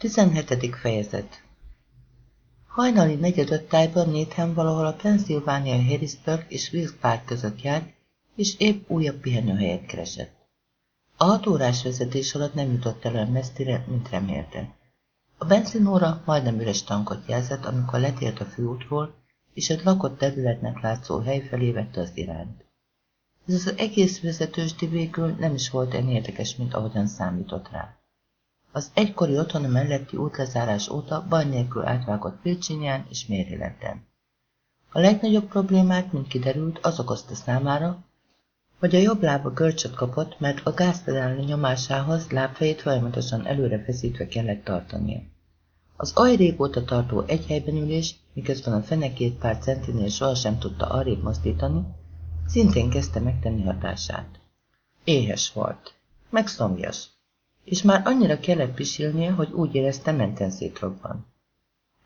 17. fejezet Hajnali negyedöt tájban Nathan valahol a Pennsylvania Harrisburg és Wilkes Park között járt, és épp újabb pihenőhelyet keresett. A hat órás vezetés alatt nem jutott el olyan messzire, mint remélte. A benzinóra majdnem üres tankot jelzett, amikor letért a főútról, és egy lakott területnek látszó hely felé vette az irányt. Ez az egész vezetős végül nem is volt ennyire érdekes, mint ahogyan számított rá. Az egykori otthona melletti útlezárás óta baj nélkül átvágott Virginián és Marylanden. A legnagyobb problémát, mint kiderült, az okozta számára, hogy a jobb lába görcsöt kapott, mert a gázpedál nyomásához lábfejét folyamatosan előre feszítve kellett tartania. Az aj régóta tartó egy helyben ülés, miközben a fenekét pár centinél sohasem tudta arrébb mozdítani, szintén kezdte megtenni hatását. Éhes volt, meg szomjas, és már annyira kellett pisilnie, hogy úgy érezte menten szétrobban.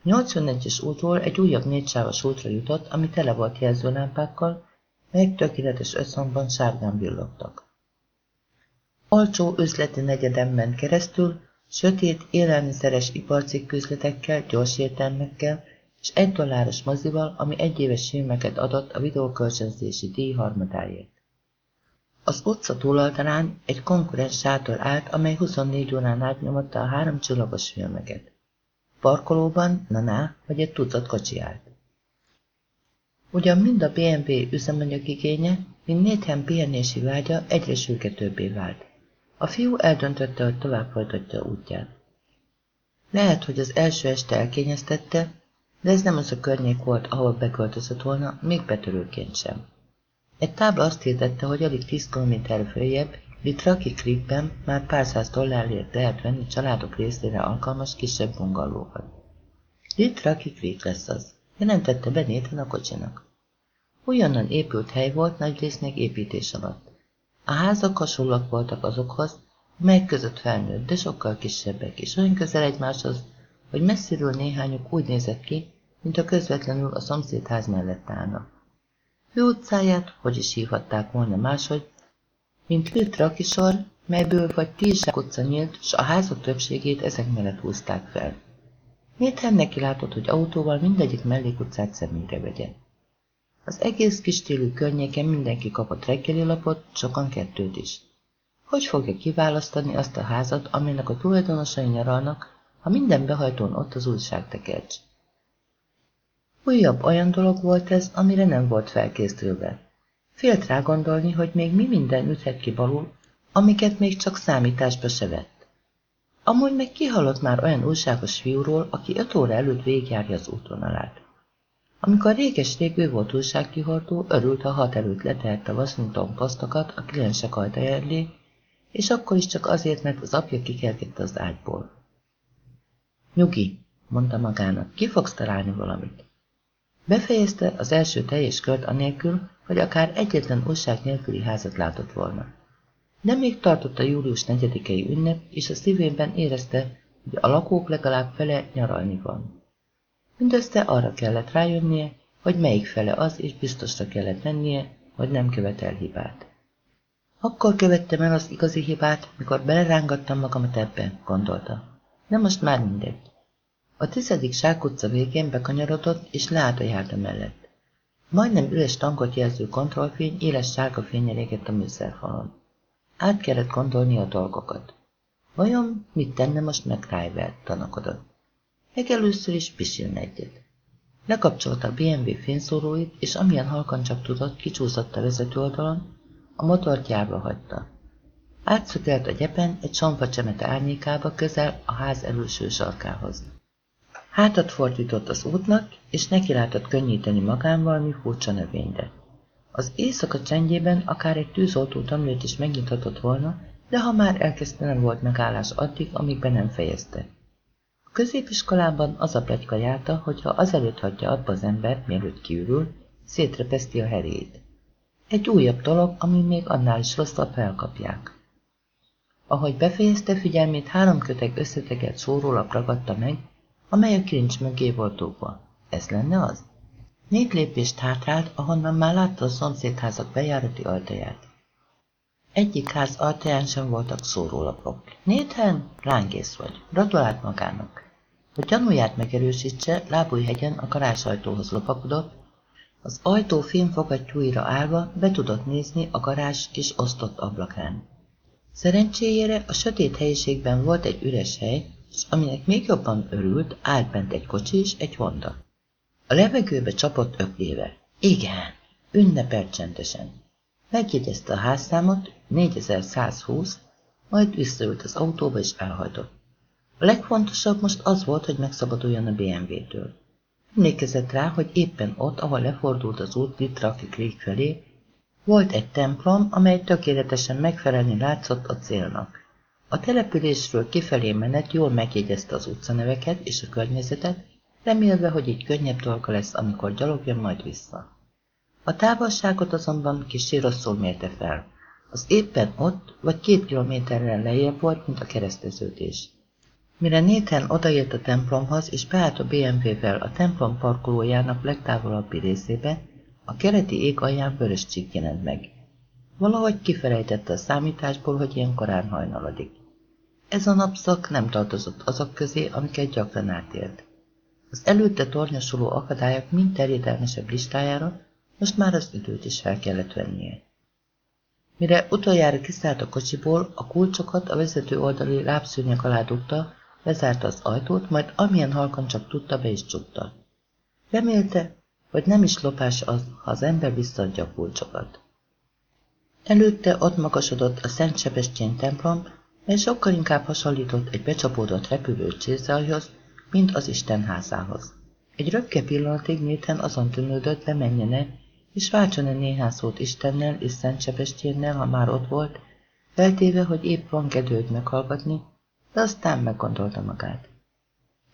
81-es útról egy újabb négysávos útra jutott, ami tele volt jelzőlámpákkal, melyek tökéletes összhangban sárgán villogtak. Olcsó üzleti negyeden ment keresztül, sötét, élelmiszeres iparcikküzletekkel, gyors értelmekkel és egy dolláros mozival, ami egyéves filmeket adott a videókölcsönzési díj harmadáért. Az utca túloldalán egy konkurens sátor állt, amely 24 órán át a három csillagos filmeket. Parkolóban, naná, vagy egy tucat kocsi állt. Ugyan mind a BMW üzemanyagigénye, mind Nathan pihenési vágya egyre sürgetőbbé vált. A fiú eldöntötte, hogy tovább folytatja útját. Lehet, hogy az első este elkényeztette, de ez nem az a környék volt, ahol beköltözött volna, még betörőként sem. Egy tábla azt hirdette, hogy alig 10 km följebb, Litraki Creekben már pár száz dollárért lehet venni családok részére alkalmas kisebb bungalókat. Litraki Creek lesz az, jelentette be Nathan a kocsinak. Újonnan épült hely volt nagy résznek építés alatt. A házak hasonlóak voltak azokhoz, melyek között felnőtt, de sokkal kisebbek, és olyan közel egymáshoz, hogy messziről néhányuk úgy nézett ki, mint a közvetlenül a szomszédház mellett Főutcáját, hogy is hívhatták volna máshogy, mint Piltra kisor, melyből vagy tíz utca nyílt, s a házak többségét ezek mellett húzták fel. Nathan neki látott, hogy autóval mindegyik mellékutcát szemére vegye. Az egész kis télű környéken mindenki kapott reggeli lapot, sokan kettőt is. Hogy fogja kiválasztani azt a házat, aminek a tulajdonosai nyaralnak, ha minden behajtón ott az újságtekercs? Újabb olyan dolog volt ez, amire nem volt felkészülve. Félt rá gondolni, hogy még mi minden üthet ki balul, amiket még csak számításba se vett. Amúgy meg kihallott már olyan újságos fiúról, aki öt óra előtt végigjárja az útvonalát. Amikor réges-rég ő volt újságkihordó, örült, ha hat előtt letehette Washington posztokat a kliensek ajtaja elé, és akkor is csak azért, mert az apja kikergette az ágyból. Nyugi, mondta magának, ki fogsz találni valamit. Befejezte az első teljes kört anélkül, hogy akár egyetlen újság nélküli házat látott volna. De még tartott a július 4-i ünnep, és a szívében érezte, hogy a lakók legalább fele nyaralni van. Mindössze arra kellett rájönnie, hogy melyik fele az, és biztosra kellett mennie, hogy nem követel hibát. Akkor követtem el az igazi hibát, mikor belerángattam magamat ebbe, gondolta. De most már mindegy. A tizedik sákutca végén bekanyarodott, és leállt a járda mellett. Majdnem üres tankot jelző kontrollfény éles sárga fényel égett a műszerfalon. Át kellett gondolni a dolgokat. Vajon mit tenne most meg Ryver, tanakodott. Legelőször is pisilne egyet. Lekapcsolta a BMW fényszóróit, és amilyen halkan csak tudott, kicsúszott a vezető oldalon, a motort járva hagyta. Átszökelt a gyepen egy csemete árnyékába közel a ház előső sarkához. Hátat fordított az útnak, és nekilátott könnyíteni magán valami furcsa növényre. Az éjszaka csendjében akár egy tűzoltó tanulőt is megnyithatott volna, de ha már elkezdte nem volt megállás addig, amíg be nem fejezte. A középiskolában az a plegyka járta, hogyha azelőtt hagyja abba az embert, mielőtt kiürül, szétrepeszti a heréjét. Egy újabb dolog, ami még annál is rosszabb, elkapják. Ahogy befejezte figyelmét, három köteg összetegelt sórólap ragadta meg, amely a kilincs mögé volt dugva. Ez lenne az? Négy lépést hátrált, ahonnan már látta a szomszédházak bejárati ajtaját. Egyik ház ajtaján sem voltak szórólapok. Néthen, lángész vagy. Gratulált magának. Hogy gyanúját megerősítse, lábújhegyen a garázsajtóhoz lopakodott, az ajtó fémfogattyúira állva be tudott nézni a garázs kis osztott ablakán. Szerencséjére a sötét helyiségben volt egy üres hely, és aminek még jobban örült, állt bent egy kocsi és egy honda. A levegőbe csapott ökléve. Igen, ünnepelt csendesen. Megjegyezte a házszámot, 4120, majd visszaült az autóba és elhajtott. A legfontosabb most az volt, hogy megszabaduljon a BMW-től. Emlékezett rá, hogy éppen ott, ahol lefordult az út Lit Traffic Lake felé, volt egy templom, amely tökéletesen megfelelni látszott a célnak. A településről kifelé menet jól megjegyezte az utcaneveket és a környezetet, remélve, hogy így könnyebb dolga lesz, amikor gyalogja majd vissza. A távolságot azonban kis rosszul mérte fel. Az éppen ott, vagy két kilométerrel lejjebb volt, mint a kereszteződés. Mire Nathan odaért a templomhoz, és beállt a BMW-vel a templom parkolójának legtávolabbi részébe, a keleti ég alján vörös csík jelent meg. Valahogy kifelejtette a számításból, hogy ilyen korán hajnalodik. Ez a napszak nem tartozott azok közé, amiket gyakran átélt. Az előtte tornyosuló akadályok mind terjedelmesebb listájára most már az időt is fel kellett vennie. Mire utoljára kiszállt a kocsiból, a kulcsokat a vezető oldali lábszőnyek alá dugta, lezárta az ajtót, majd amilyen halkan csak tudta, be is csukta. Remélte, hogy nem is lopás az, ha az ember visszaadja a kulcsokat. Előtte ott magasodott a Szent Sebestyén templom, mely sokkal inkább hasonlított egy becsapódott repülő csészalhoz, mint az Isten házához. Egy röpke pillanatig Nathan azon tűnődött, lemenjene, és váltson-e néhány szót Istennel és Szent Sebestyénnel, ha már ott volt, feltéve, hogy épp van kedőt meghallgatni, de aztán meggondolta magát.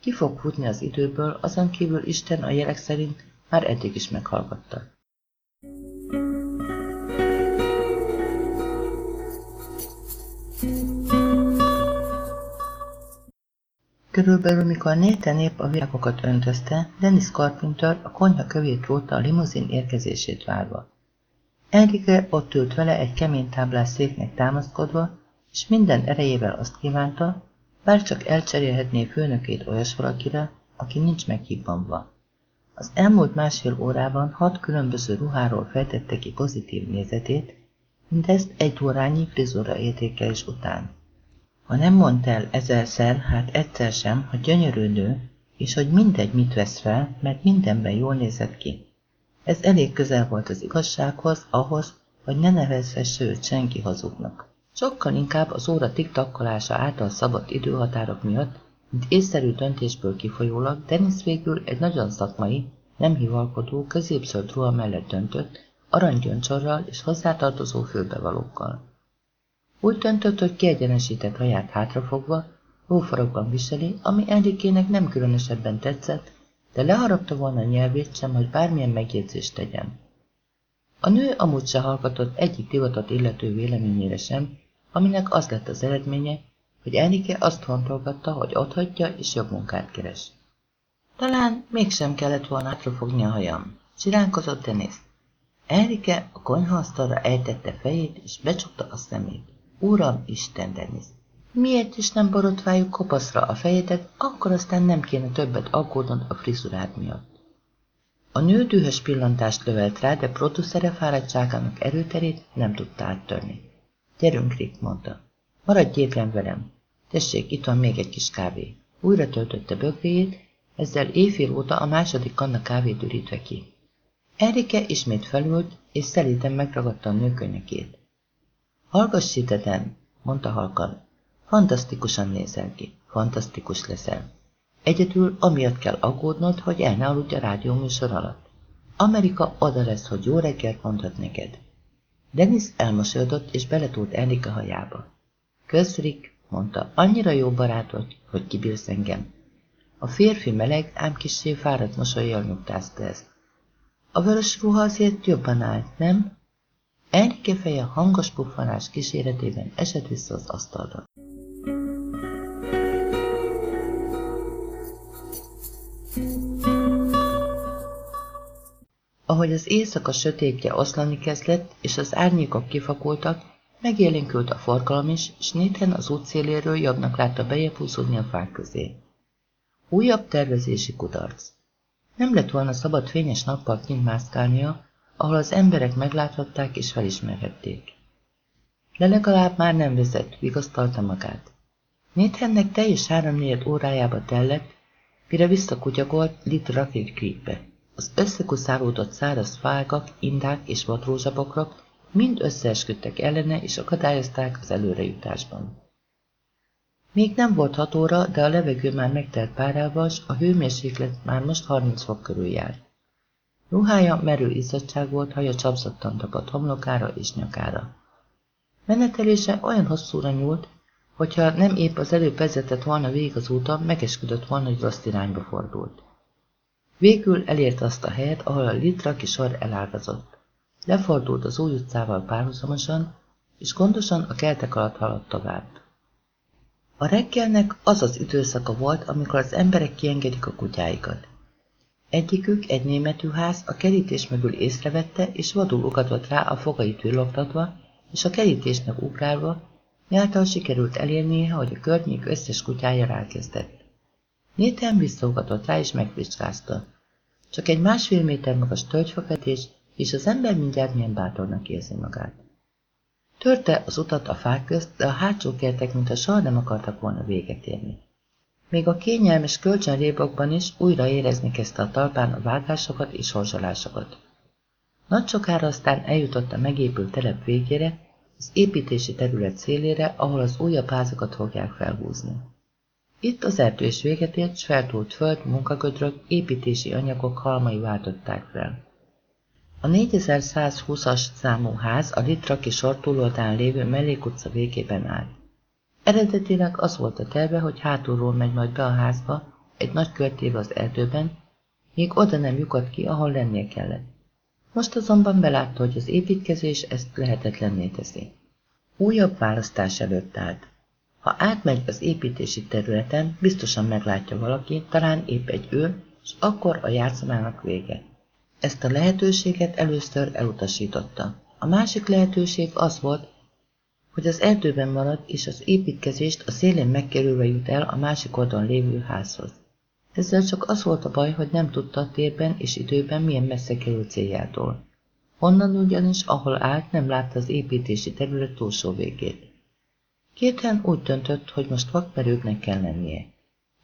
Ki fog futni az időből, azon kívül Isten a jelek szerint már eddig is meghallgatta. Körülbelül, mikor Nathan épp a virágokat öntözte, Dennis Carpenter a konyha kövét rótta a limuzin érkezését várva. Enrique ott ült vele egy kemény táblás széknek támaszkodva, és minden erejével azt kívánta, bár csak elcserélhetné főnökét olyas valakire, aki nincs meghibbanva. Az elmúlt másfél órában hat különböző ruháról fejtette ki pozitív nézetét, mindezt egy órányi frizura értékelés után. Ha nem mondta el ezerszer, hát egyszer sem, hogy gyönyörű nő, és hogy mindegy mit vesz fel, mert mindenben jól nézett ki. Ez elég közel volt az igazsághoz, ahhoz, hogy ne nevezhesse őt senki hazugnak. Sokkal inkább az óra tiktakkolása által szabad időhatárok miatt, mint észszerű döntésből kifolyólag, Dennis végül egy nagyon szakmai, nem hivalkodó, középzöld ruha mellett döntött, aranygyöncsorral és hozzátartozó főbevalókkal. Úgy döntött, hogy kiegyenesített haját hátrafogva, hófarokban viseli, ami Enrikének nem különösebben tetszett, de leharapta volna a nyelvét sem, hogy bármilyen megjegyzést tegyen. A nő amúgy se hallgatott egyik divatot illető véleményére sem, aminek az lett az eredménye, hogy Enrique azt fontolgatta, hogy otthagyja és jobb munkát keres. Talán mégsem kellett volna hátrafogni a hajam, siránkozott Denis. Enrique a konyhaasztalra ejtette fejét, és becsukta a szemét. Uram, Isten, Denis! Miért is nem borotváljuk kopaszra a fejedet, akkor aztán nem kéne többet aggódnod a frizurád miatt. A nő dühös pillantást lövelt rá, de producere fáradtságának erőterét nem tudta áttörni. Gyerünk, Rick, mondta. Maradj éppen velem. Tessék, itt van még egy kis kávé. Újra töltötte bögréjét, ezzel éjfél óta a második kanna kávét ürítve ki. Erike ismét felült, és szelíten megragadta a nő könnyekét. Hallgass Siteten, mondta halkan. Fantasztikusan nézel ki, fantasztikus leszel. Egyedül amiatt kell aggódnod, hogy el ne aludj a rádióműsor alatt. Amerika oda lesz, hogy jó reggelt mondhat neked. Dennis elmosolyodott, és beletúlt Erika hajába. Közrik, mondta, annyira jó barát vagy, hogy kibírsz engem. A férfi meleg, ám kissé fáradt mosolyjal nyugtázta ezt. A vörös ruha azért jobban állt, nem? Enrique feje hangos puffanás kíséretében esett vissza az asztalra. Ahogy az éjszaka sötétje oszlani kezdett, és az árnyékok kifakultak, Megélénkült a forgalom is, s Nathan az út széléről jobbnak látta bejebb a fák közé. Újabb tervezési kudarc. Nem lett volna szabad fényes nappal kint mászkálnia, ahol az emberek megláthatták és felismerhették. De legalább már nem vezet, vigasztalta magát. Nathannek teljes háromnégyed órájába tellett, mire visszakutyagolt Rocket Creekbe. Az összekuszálódott száraz fágak, indák és vadrózsabokrok mind összeesküdtek ellene és akadályozták az előrejutásban. Még nem volt hat óra, de a levegő már megtelt párával, s a hőmérséklet már most 30 fok körül járt. Ruhája merő izzadság volt, haja csapzottan tapadt homlokára és nyakára. Menetelése olyan hosszúra nyúlt, hogyha nem épp az előbb vezetett volna végig az úton, megesküdött volna, hogy rossz irányba fordult. Végül elért azt a helyet, ahol a litraki sor elágazott. Lefordult az új utcával párhuzamosan, és gondosan a keltek alatt haladt tovább. A reggelnek az az időszaka volt, amikor az emberek kiengedik a kutyáikat. Egyikük, egy németű ház, a kerítés mögül észrevette, és vadul ugatott rá a fogait villogtatva, és a kerítésnek ugrálva, miáltal sikerült elérnie, hogy a környék összes kutyája rákezdett. Néten visszaugatott rá, és megvizsgázta. Csak egy másfél méter magas tölgyfakvetés, és az ember mindjárt milyen bátornak érzi magát. Törte az utat a fák közt, de a hátsó kertek, mintha soha nem akartak volna véget érni. Még a kényelmes kölcsönrébokban is újra érezni kezdte a talpán a vágásokat és horzsolásokat. Nagy sokára aztán eljutott a megépült telep végére, az építési terület szélére, ahol az újabb házakat fogják felhúzni. Itt az erdő is véget ért, s feltúlt föld, munkagödrök, építési anyagok halmai váltották fel. A 4120-as számú ház a Litraki sor túloldán lévő mellékutca végében állt. Eredetileg az volt a terve, hogy hátulról megy majd be a házba, egy nagy körtébe az erdőben, még oda nem lyukadt ki, ahol lennie kellett. Most azonban belátta, hogy az építkezés ezt lehetetlenné teszi. Újabb választás előtt állt. Ha átmegy az építési területen, biztosan meglátja valaki, talán épp egy ő, és akkor a játszamának vége. Ezt a lehetőséget először elutasította. A másik lehetőség az volt, hogy az erdőben marad, és az építkezést a szélén megkerülve jut el a másik oldalon lévő házhoz. Ezzel csak az volt a baj, hogy nem tudta a térben és időben milyen messze kerül céljától. Onnan ugyanis, ahol állt, nem látta az építési terület túlsó végét. Kéten úgy döntött, hogy most vakmerőknek kell lennie.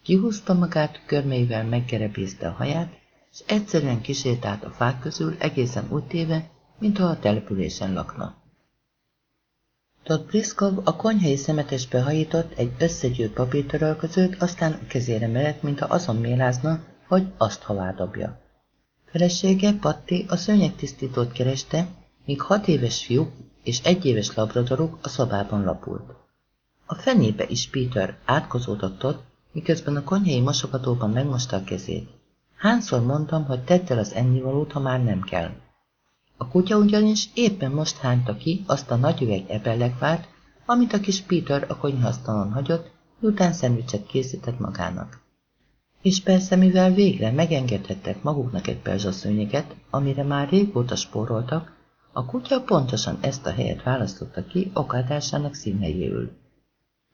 Kihúzta magát, körmeivel meggerebézte a haját, és egyszerűen kísértált a fák közül egészen úgy téve, mintha a településen lakna. Todd Briskov a konyhai szemetesbe hajított egy összegyűrt papírtörölközőt, aztán kezére merett, mintha azon mélázna, hogy azt havá dobja. Felesége, Patti, a szőnyegtisztítót kereste, míg hat éves fiú és egy éves labradoruk a szobában lapult. A fenébe is Peter átkozódott ott, miközben a konyhai mosogatóban megmosta a kezét. Hányszor mondtam, hogy tedd az ennivalót, ha már nem kell. A kutya ugyanis éppen most hányta ki azt a nagy üveg ebellegvárt, amit a kis Peter a konyhasztalon hagyott, miután szendvicset készített magának. És persze, mivel végre megengedhettek maguknak egy perzsaszőnyeget, amire már régóta spóroltak, a kutya pontosan ezt a helyet választotta ki okádásának színhelyéül.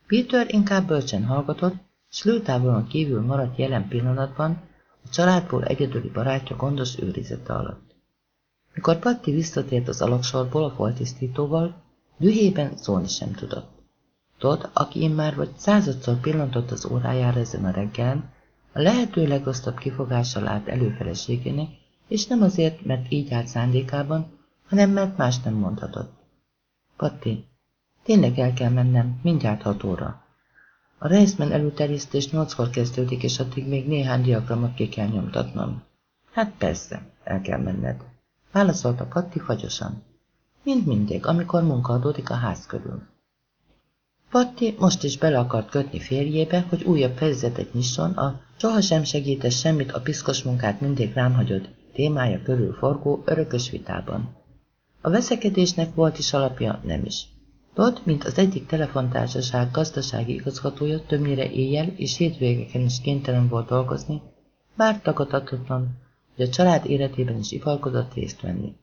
Peter inkább bölcsen hallgatott, s lőtávolon kívül maradt jelen pillanatban, a családból egyedüli barátja gondos őrizete alatt. Mikor Patti visszatért az alaksorból a foltisztítóval, dühében szólni sem tudott. Todd, aki már vagy századszor pillantott az órájára ezen a reggelen, a lehető legrosszabb kifogással állt előfeleségének, és nem azért, mert így állt szándékában, hanem mert más nem mondhatott. Patti, tényleg el kell mennem, mindjárt hat óra. A Reisman előterjesztés nyolckor kezdődik, és addig még néhány diagramot ki kell nyomtatnom. Hát persze, el kell menned válaszolta Patti fagyosan. Mint mindig, amikor munka adódik a ház körül. Patti most is bele akart kötni férjébe, hogy újabb fejezetet nyisson a sohasem segített semmit a piszkos munkát mindig rám hagyott témája körül forgó örökös vitában. A veszekedésnek volt is alapja, nem is. Todd, mint az egyik telefontársaság gazdasági igazgatója többnyire éjjel és hétvégeken is kénytelen volt dolgozni, bár tagadhatatlan hogy a család életében is ifalkodott részt venni.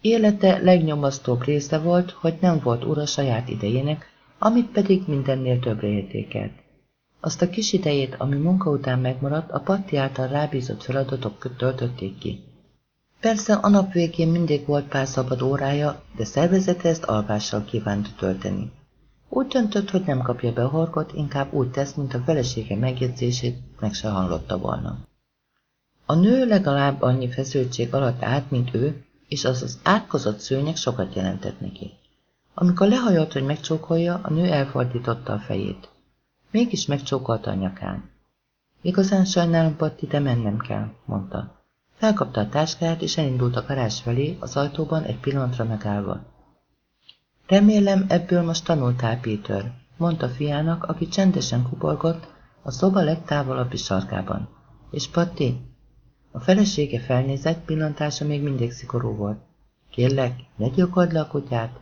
Élete legnyomasztóbb része volt, hogy nem volt ura saját idejének, amit pedig mindennél többre értékelt. Azt a kis idejét, ami munka után megmaradt, a Patti által rábízott feladatok töltötték ki. Persze a nap végén mindig volt pár szabad órája, de szervezete ezt alvással kívánt tölteni. Úgy döntött, hogy nem kapja be a horgot, inkább úgy tesz, mint a felesége megjegyzését meg se hallotta volna. A nő legalább annyi feszültség alatt állt, mint ő, és az az átkozott szőnyeg sokat jelentett neki. Amikor lehajolt, hogy megcsókolja, a nő elfordította a fejét. Mégis megcsókolta a nyakán. Igazán sajnálom, Patti, de mennem kell, mondta. Felkapta a táskáját, és elindult a garázs felé, az ajtóban egy pillanatra megállva. Remélem, ebből most tanultál, Péter, mondta fiának, aki csendesen kuporgott a szoba legtávolabbi sarkában. És Patti? A felesége felnézett, pillantása még mindig szigorú volt. Kérlek, ne gyilkold le a kutyát.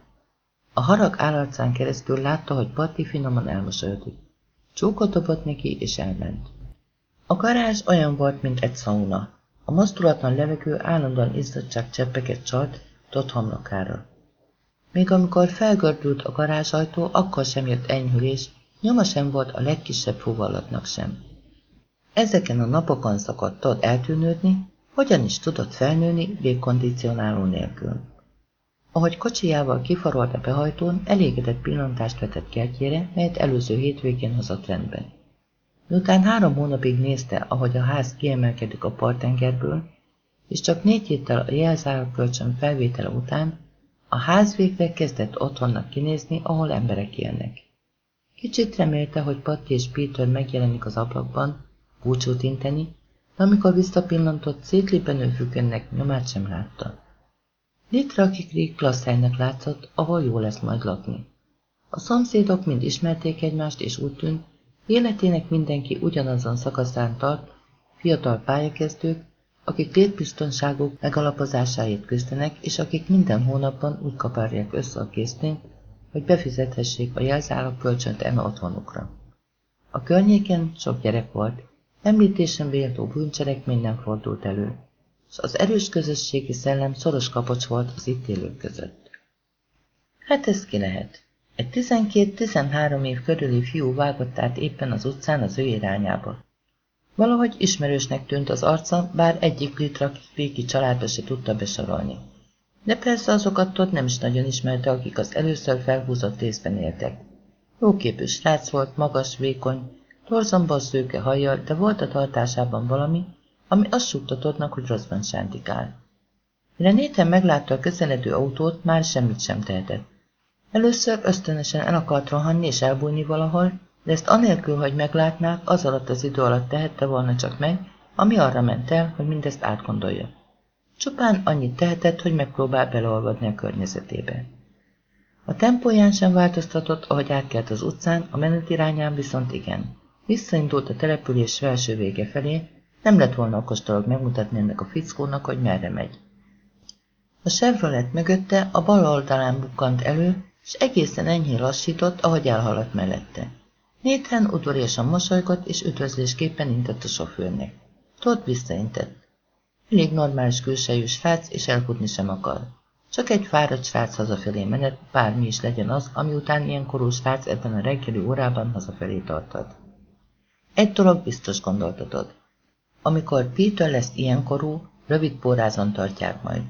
A harag állarcán keresztül látta, hogy Patti finoman elmosolyodik. Csókot dobott neki, és elment. A garázs olyan volt, mint egy szauna. A mozdulatlan levegő állandóan izzadság cseppeket csalt Todd homlokára. Még amikor felgördült a garázsajtó, akkor sem jött enyhülés, nyoma sem volt a legkisebb fuvallatnak sem. Ezeken a napokon szokott Todd eltűnődni, hogyan is tudott felnőni légkondicionáló nélkül. Ahogy kocsijával kifarolt a behajtón, elégedett pillantást vetett kertjére, melyet előző hétvégén hozott rendbe. Miután három hónapig nézte, ahogy a ház kiemelkedik a partengerből, és csak négy héttel a jelzálogkölcsön felvétele után, a ház végre kezdett otthonnak kinézni, ahol emberek élnek. Kicsit remélte, hogy Patti és Peter megjelenik az ablakban, búcsút inteni, de amikor visszapillantott, szétlipenő függönnek nyomát sem látta. Little Creek klassz helynek látszott, ahol jó lesz majd lakni. A szomszédok mind ismerték egymást, és úgy tűnt, életének mindenki ugyanazon szakaszán tart, fiatal pályakezdők, akik létbiztonságuk megalapozásáért küzdenek, és akik minden hónapban úgy kaparják össze a készpénzt, hogy befizethessék a jelzálog kölcsönt eme otthonukra. A környéken sok gyerek volt, említésen véltó bűncselekmény nem fordult elő és az erős közösségi szellem szoros kapocs volt az itt élők között. Hát ez ki lehet? Egy 12-13 év körüli fiú vágott át éppen az utcán az ő irányába. Valahogy ismerősnek tűnt az arca, bár egyik litra régi családba se tudta besorolni. De persze azokat ott nem is nagyon ismerte, akik az először felhúzott részben éltek. Jóképű srác volt, magas, vékony, torzomba szőke hajjal, de volt a tartásában valami, ami azt súgtatott hogy rosszban sántikál. Mire Nathan meglátta a közeledő autót, már semmit sem tehetett. Először ösztönösen el akart rohanni és elbújni valahol, de ezt anélkül, hogy meglátnák, az alatt az idő alatt tehette volna csak meg, ami arra ment el, hogy mindezt átgondolja. Csupán annyit tehetett, hogy megpróbál beleolvadni a környezetébe. A tempóján sem változtatott, ahogy átkelt az utcán, a menetirányán viszont igen. Visszaindult a település felső vége felé, nem lett volna okos dolog megmutatni ennek a fickónak, hogy merre megy. A Chevrolet mögötte a bal oldalán bukkant elő, és egészen enyhén lassított, ahogy elhaladt mellette. Nathan udvariasan mosolygott, és üdvözlésképpen intett a sofőrnek. Todd visszaintett. Elég normális külsejű srác, és elfutni sem akar. Csak egy fáradt srác hazafelé menet, bármi is legyen az, ami után ilyen korú srác ebben a reggeli órában hazafelé tartad. Egy dolog biztos gondoltatod. Amikor Peter lesz ilyenkorú, rövid pórázon tartják majd.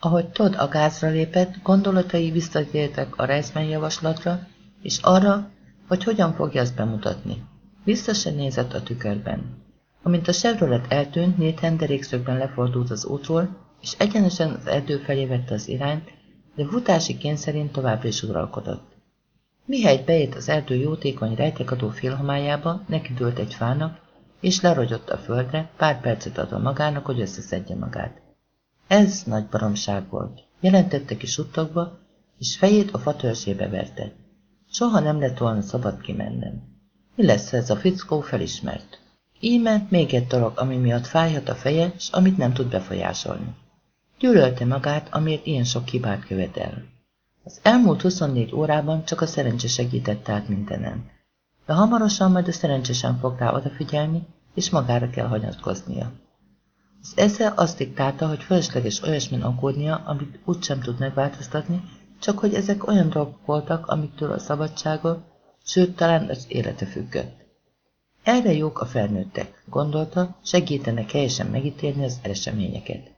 Ahogy Todd a gázra lépett, gondolatai visszatértek a Reisman javaslatra, és arra, hogy hogyan fogja azt bemutatni. Vissza se nézett a tükörben. Amint a Chevrolet eltűnt, Nathan derékszögben lefordult az útról, és egyenesen az erdő felé vette az irányt, de futási kényszerint továbbra is uralkodott. Mihelyt beért az erdő jótékony rejtekadó félhomályába, neki dőlt egy fának, és lerogyott a földre, pár percet adva magának, hogy összeszedje magát. Ez nagy baromság volt. Jelentette ki suttogva, és fejét a fatörzsébe verte. Soha nem lett volna szabad kimennem. Mi lesz, ez a fickó felismert? Íme még egy dolog, ami miatt fájhat a feje, s amit nem tud befolyásolni. Gyűlölte magát, amiért ilyen sok hibát követel. Az elmúlt 24 órában csak a szerencse segített át mindenen de hamarosan majd a szerencsésen fog rá odafigyelni, és magára kell hagyatkoznia. Az esze azt diktálta, hogy fölösleges olyasmin aggódnia, amit úgysem tud megváltoztatni, csak hogy ezek olyan dolgok voltak, amiktől a szabadsága, sőt talán az élete függött. Erre jók a felnőttek, gondolta, segítenek helyesen megítélni az eseményeket.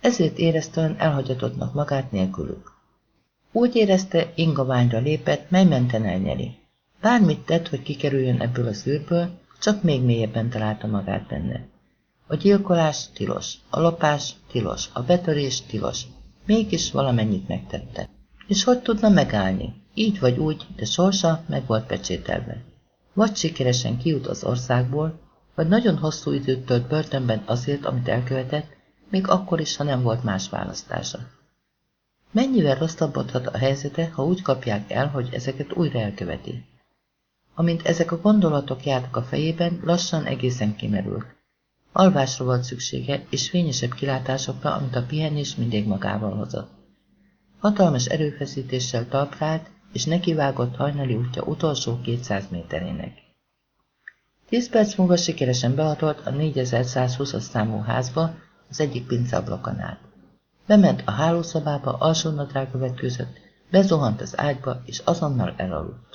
Ezért érezte elhagyatottnak magát nélkülük. Úgy érezte, ingaványra lépett, mely menten elnyeri. Bármit tett, hogy kikerüljön ebből a szűrből, csak még mélyebben találta magát benne. A gyilkolás tilos, a lopás tilos, a betörés tilos, mégis valamennyit megtette. És hogy tudna megállni? Így vagy úgy, de sorsa meg volt pecsételve. Vagy sikeresen kijut az országból, vagy nagyon hosszú időt tölt börtönben azért, amit elkövetett, még akkor is, ha nem volt más választása. Mennyivel rosszabbodhat a helyzete, ha úgy kapják el, hogy ezeket újra elköveti? Amint ezek a gondolatok jártak a fejében, lassan egészen kimerült. Alvásra volt szüksége, és fényesebb kilátásokra, amit a pihenés mindig magával hozott. Hatalmas erőfeszítéssel talprált, és nekivágott hajnali útja utolsó 200 méterének. Tíz perc múlva sikeresen behatolt a 4120-as számú házba, az egyik pinceablakon át. Bement a hálószobába, alsó nadrágba vetkőzött, bezuhant az ágyba, és azonnal elaludt.